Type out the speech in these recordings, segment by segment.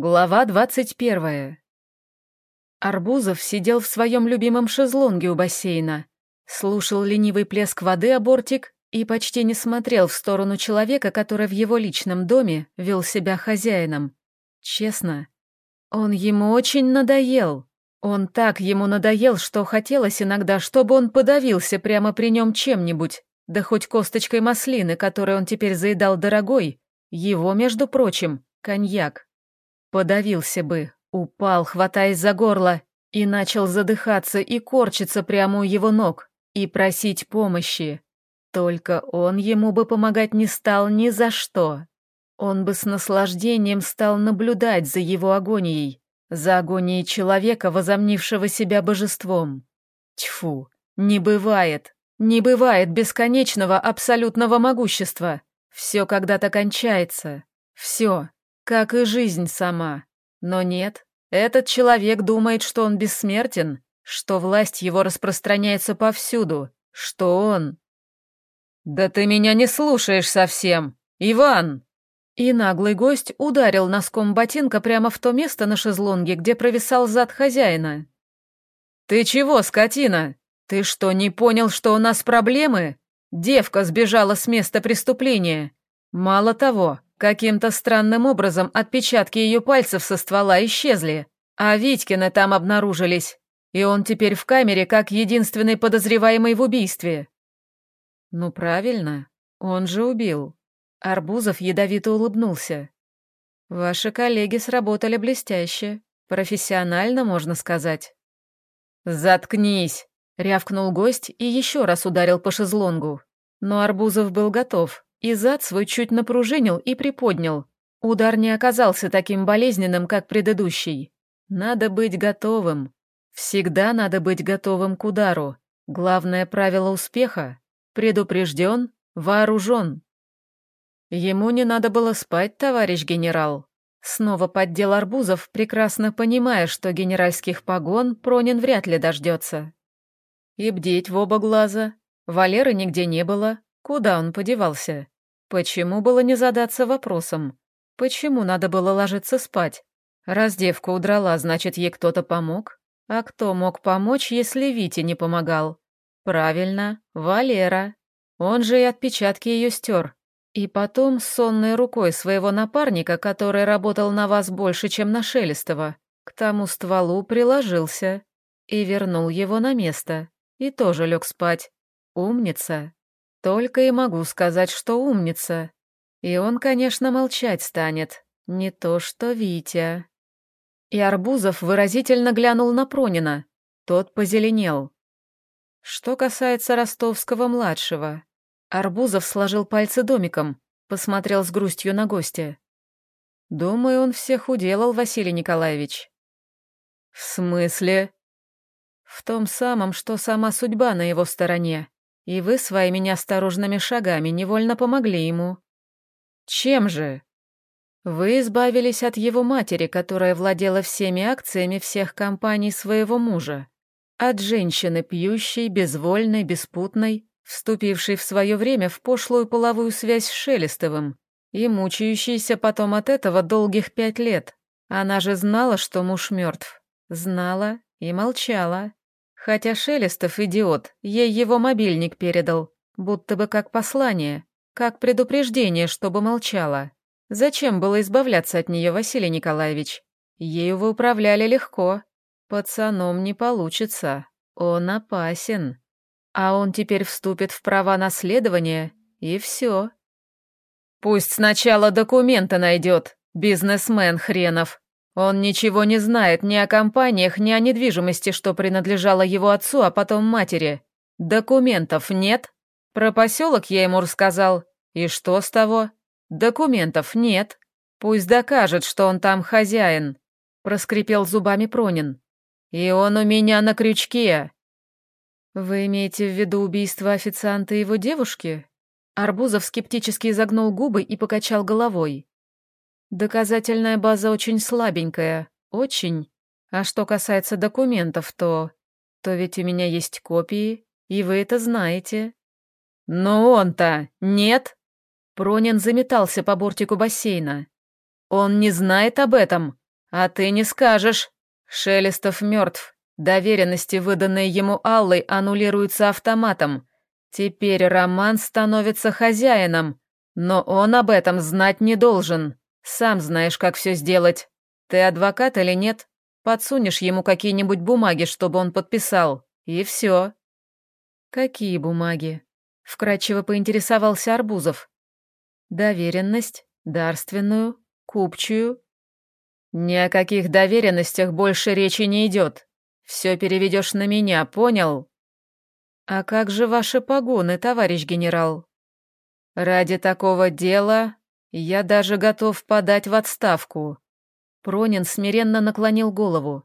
Глава двадцать первая. Арбузов сидел в своем любимом шезлонге у бассейна, слушал ленивый плеск воды о бортик и почти не смотрел в сторону человека, который в его личном доме вел себя хозяином. Честно, он ему очень надоел. Он так ему надоел, что хотелось иногда, чтобы он подавился прямо при нем чем-нибудь, да хоть косточкой маслины, которой он теперь заедал дорогой, его, между прочим, коньяк. Подавился бы, упал, хватаясь за горло, и начал задыхаться и корчиться прямо у его ног, и просить помощи. Только он ему бы помогать не стал ни за что. Он бы с наслаждением стал наблюдать за его агонией, за агонией человека, возомнившего себя божеством. Тьфу, не бывает, не бывает бесконечного абсолютного могущества. Все когда-то кончается. Все, как и жизнь сама. Но нет, этот человек думает, что он бессмертен, что власть его распространяется повсюду, что он... «Да ты меня не слушаешь совсем, Иван!» И наглый гость ударил носком ботинка прямо в то место на шезлонге, где провисал зад хозяина. «Ты чего, скотина? Ты что, не понял, что у нас проблемы? Девка сбежала с места преступления. Мало того, Каким-то странным образом отпечатки ее пальцев со ствола исчезли, а Витькины там обнаружились, и он теперь в камере как единственный подозреваемый в убийстве. Ну правильно, он же убил. Арбузов ядовито улыбнулся. Ваши коллеги сработали блестяще, профессионально, можно сказать. Заткнись, рявкнул гость и еще раз ударил по шезлонгу. Но Арбузов был готов. И зад свой чуть напружинил и приподнял. Удар не оказался таким болезненным, как предыдущий. Надо быть готовым. Всегда надо быть готовым к удару. Главное правило успеха — предупрежден, вооружен. Ему не надо было спать, товарищ генерал. Снова поддел Арбузов, прекрасно понимая, что генеральских погон Пронин вряд ли дождется. И бдеть в оба глаза. Валеры нигде не было, Куда он подевался? Почему было не задаться вопросом? Почему надо было ложиться спать? Раз девка удрала, значит, ей кто-то помог? А кто мог помочь, если Витя не помогал? Правильно, Валера. Он же и отпечатки ее стер. И потом сонной рукой своего напарника, который работал на вас больше, чем на Шелестова, к тому стволу приложился и вернул его на место. И тоже лег спать. Умница. Только и могу сказать, что умница. И он, конечно, молчать станет. Не то что Витя. И Арбузов выразительно глянул на Пронина. Тот позеленел. Что касается Ростовского-младшего, Арбузов сложил пальцы домиком, посмотрел с грустью на гостя. Думаю, он всех уделал, Василий Николаевич. В смысле? В том самом, что сама судьба на его стороне. И вы своими неосторожными шагами невольно помогли ему. Чем же? Вы избавились от его матери, которая владела всеми акциями всех компаний своего мужа. От женщины пьющей, безвольной, беспутной, вступившей в свое время в пошлую половую связь с Шелестовым и мучающейся потом от этого долгих пять лет. Она же знала, что муж мертв. Знала и молчала. Хотя Шелестов, идиот, ей его мобильник передал, будто бы как послание, как предупреждение, чтобы молчала. Зачем было избавляться от нее, Василий Николаевич? Ею вы управляли легко. Пацаном не получится. Он опасен. А он теперь вступит в права наследования, и все. Пусть сначала документы найдет, бизнесмен хренов, он ничего не знает ни о компаниях, ни о недвижимости, что принадлежало его отцу, а потом матери. Документов нет. Про поселок я ему рассказал. И что с того? Документов нет. Пусть докажет, что он там хозяин. Проскрипел зубами Пронин. И он у меня на крючке. Вы имеете в виду убийство официанта и его девушки? Арбузов скептически изогнул губы и покачал головой. Доказательная база очень слабенькая, очень. А что касается документов, то... То ведь у меня есть копии, и вы это знаете. Но он-то нет. Пронин заметался по бортику бассейна. Он не знает об этом. А ты не скажешь. Шелестов мертв. Доверенности, выданные ему Аллой, аннулируются автоматом. Теперь Роман становится хозяином, но он об этом знать не должен. Сам знаешь, как все сделать. Ты адвокат или нет? Подсунешь ему какие-нибудь бумаги, чтобы он подписал. И все. Какие бумаги? Вкратчиво поинтересовался Арбузов. Доверенность, дарственную, купчую. Ни о каких доверенностях больше речи не идет. Все переведешь на меня, понял? А как же ваши погоны, товарищ генерал? Ради такого дела я даже готов подать в отставку. Пронин смиренно наклонил голову.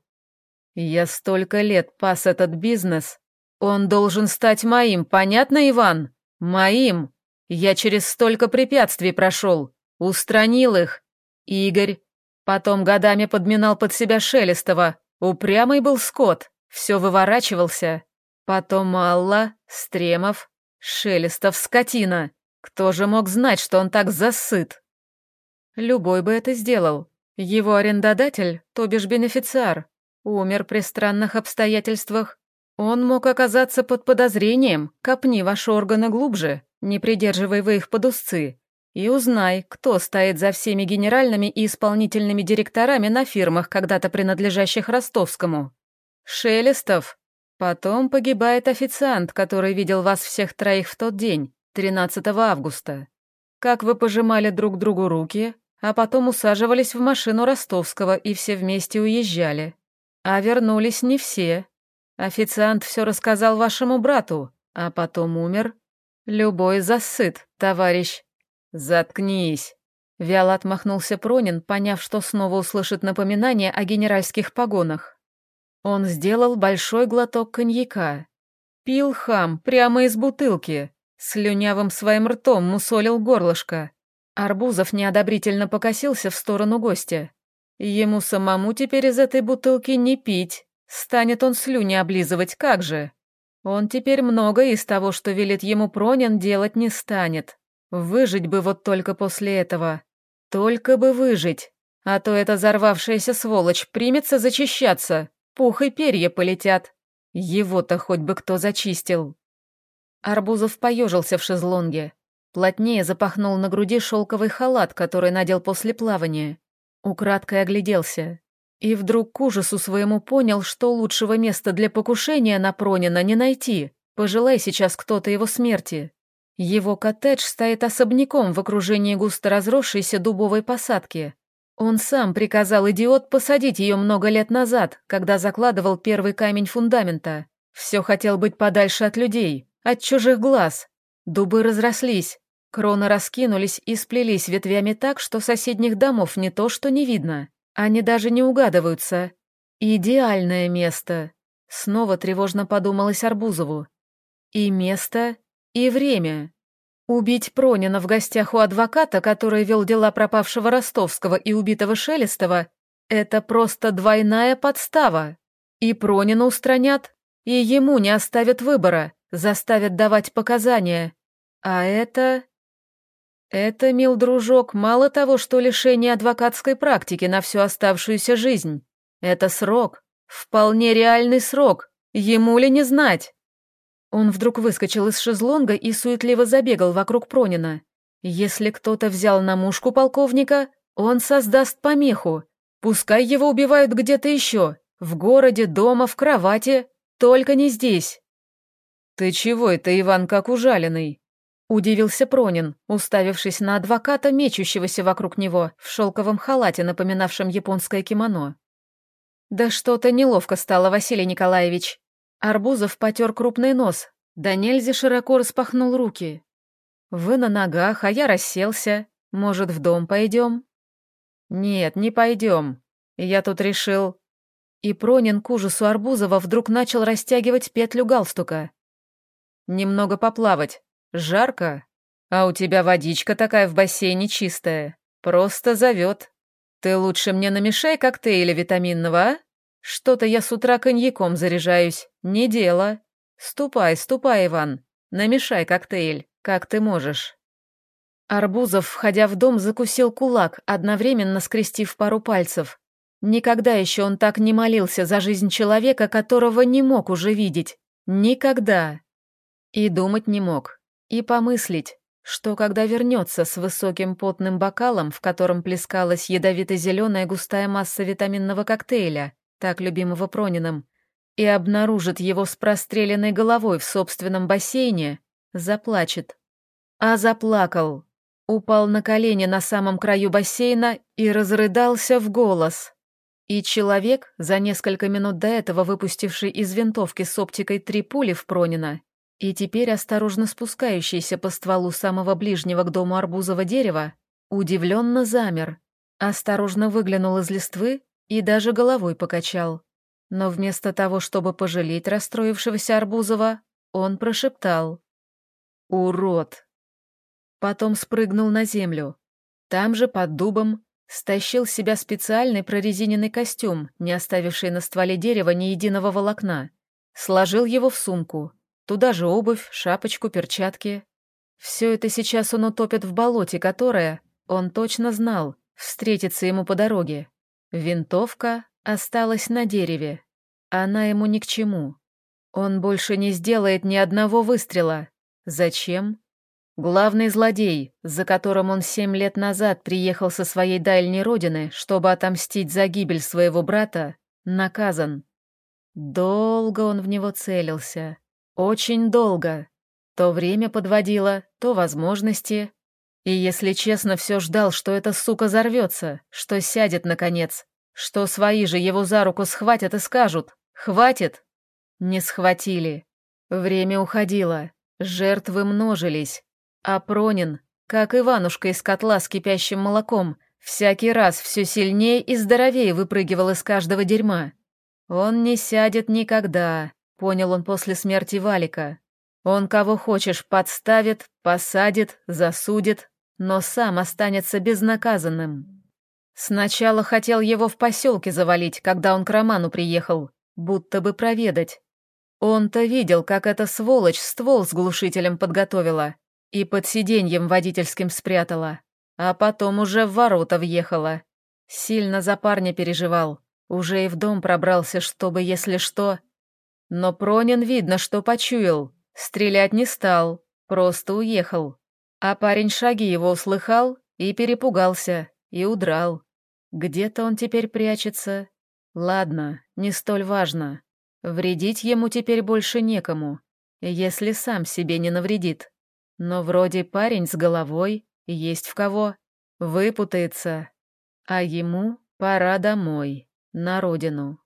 Я столько лет пас этот бизнес. Он должен стать моим, понятно, Иван? Моим. Я через столько препятствий прошел, устранил их. Игорь. Потом годами подминал под себя Шелестова. Упрямый был скот, все выворачивался. Потом Алла, Стремов, Шелестов, скотина. Кто же мог знать, что он так засыт? Любой бы это сделал. Его арендодатель, то бишь бенефициар, умер при странных обстоятельствах. Он мог оказаться под подозрением, копни ваши органы глубже, не придерживай вы их под узцы, и узнай, кто стоит за всеми генеральными и исполнительными директорами на фирмах, когда-то принадлежащих Ростовскому. Шелестов, Потом погибает официант, который видел вас всех троих в тот день, 13 августа. Как вы пожимали друг другу руки, а потом усаживались в машину Ростовского и все вместе уезжали. А вернулись не все. Официант все рассказал вашему брату, а потом умер. Любой засыт, товарищ. Заткнись. Вяло отмахнулся Пронин, поняв, что снова услышит напоминание о генеральских погонах. Он сделал большой глоток коньяка. Пил хам прямо из бутылки, слюнявым своим ртом мусолил горлышко. Арбузов неодобрительно покосился в сторону гостя. Ему самому теперь из этой бутылки не пить. Станет он слюни облизывать, как же? Он теперь много из того, что велит ему Пронин, делать не станет. Выжить бы вот только после этого. Только бы выжить. А то эта взорвавшаяся сволочь примется зачищаться, Пух и перья полетят. Его-то хоть бы кто зачистил. Арбузов поежился в шезлонге. Плотнее запахнул на груди шелковый халат, который надел после плавания. Украдкой огляделся. И вдруг к ужасу своему понял, что лучшего места для покушения на Пронина не найти. Пожелай сейчас кто-то его смерти. Его коттедж стоит особняком в окружении густо разросшейся дубовой посадки. Он сам приказал идиот посадить ее много лет назад, когда закладывал первый камень фундамента. Все хотел быть подальше от людей, от чужих глаз. Дубы разрослись, кроны раскинулись и сплелись ветвями так, что соседних домов не то что не видно. Они даже не угадываются. Идеальное место. Снова тревожно подумалось Арбузову. И место, и время. Убить Пронина в гостях у адвоката, который вел дела пропавшего Ростовского и убитого Шелестова, это просто двойная подстава. И Пронина устранят, и ему не оставят выбора, заставят давать показания. А это... Это, мил дружок, мало того, что лишение адвокатской практики на всю оставшуюся жизнь. Это срок, вполне реальный срок, ему ли не знать? Он вдруг выскочил из шезлонга и суетливо забегал вокруг Пронина. Если кто-то взял на мушку полковника, он создаст помеху. Пускай его убивают где-то еще, в городе, дома, в кровати, только не здесь. «Ты чего это, Иван, как ужаленный?» Удивился Пронин, уставившись на адвоката, мечущегося вокруг него, в шелковом халате, напоминавшем японское кимоно. «Да что-то неловко стало, Василий Николаевич», Арбузов потер крупный нос, да нельзя широко распахнул руки. «Вы на ногах, а я расселся. Может, в дом пойдем?» «Нет, не пойдем. Я тут решил...» И Пронин к ужасу Арбузова вдруг начал растягивать петлю галстука. «Немного поплавать. Жарко. А у тебя водичка такая в бассейне чистая. Просто зовет. Ты лучше мне намешай коктейля витаминного, а?» Что-то я с утра коньяком заряжаюсь. Не дело. Ступай, ступай, Иван. Намешай коктейль, как ты можешь. Арбузов, входя в дом, закусил кулак, одновременно скрестив пару пальцев. Никогда еще он так не молился за жизнь человека, которого не мог уже видеть. Никогда. И думать не мог. И помыслить, что когда вернется с высоким потным бокалом, в котором плескалась ядовито-зеленая густая масса витаминного коктейля, так любимого Прониным, и обнаружит его с простреленной головой в собственном бассейне, заплачет. А заплакал. Упал на колени на самом краю бассейна и разрыдался в голос. И человек, за несколько минут до этого выпустивший из винтовки с оптикой три пули в Пронина, и теперь осторожно спускающийся по стволу самого ближнего к дому арбузового дерева, удивленно замер, осторожно выглянул из листвы и даже головой покачал. Но вместо того, чтобы пожалеть расстроившегося Арбузова, он прошептал. «Урод!» Потом спрыгнул на землю. Там же, под дубом, стащил с себя специальный прорезиненный костюм, не оставивший на стволе дерева ни единого волокна. Сложил его в сумку. Туда же обувь, шапочку, перчатки. Все это сейчас он утопит в болоте, которое, он точно знал, встретится ему по дороге. Винтовка осталась на дереве. Она ему ни к чему. Он больше не сделает ни одного выстрела. Зачем? Главный злодей, за которым он семь лет назад приехал со своей дальней родины, чтобы отомстить за гибель своего брата, наказан. Долго он в него целился. Очень долго. То время подводило, то возможности. И, если честно, все ждал, что эта сука взорвется, что сядет, наконец, что свои же его за руку схватят и скажут «Хватит!» Не схватили. Время уходило, жертвы множились, а Пронин, как Иванушка из котла с кипящим молоком, всякий раз все сильнее и здоровее выпрыгивал из каждого дерьма. Он не сядет никогда, понял он после смерти Валика. Он кого хочешь подставит, посадит, засудит, но сам останется безнаказанным. Сначала хотел его в поселке завалить, когда он к Роману приехал, будто бы проведать. Он-то видел, как эта сволочь ствол с глушителем подготовила и под сиденьем водительским спрятала, а потом уже в ворота въехала. Сильно за парня переживал, уже и в дом пробрался, чтобы, если что... Но Пронин, видно, что почуял, стрелять не стал, просто уехал. А парень шаги его услыхал и перепугался, и удрал. Где-то он теперь прячется. Ладно, не столь важно. Вредить ему теперь больше некому, если сам себе не навредит. Но вроде парень с головой, есть в кого. Выпутается. А ему пора домой, на родину.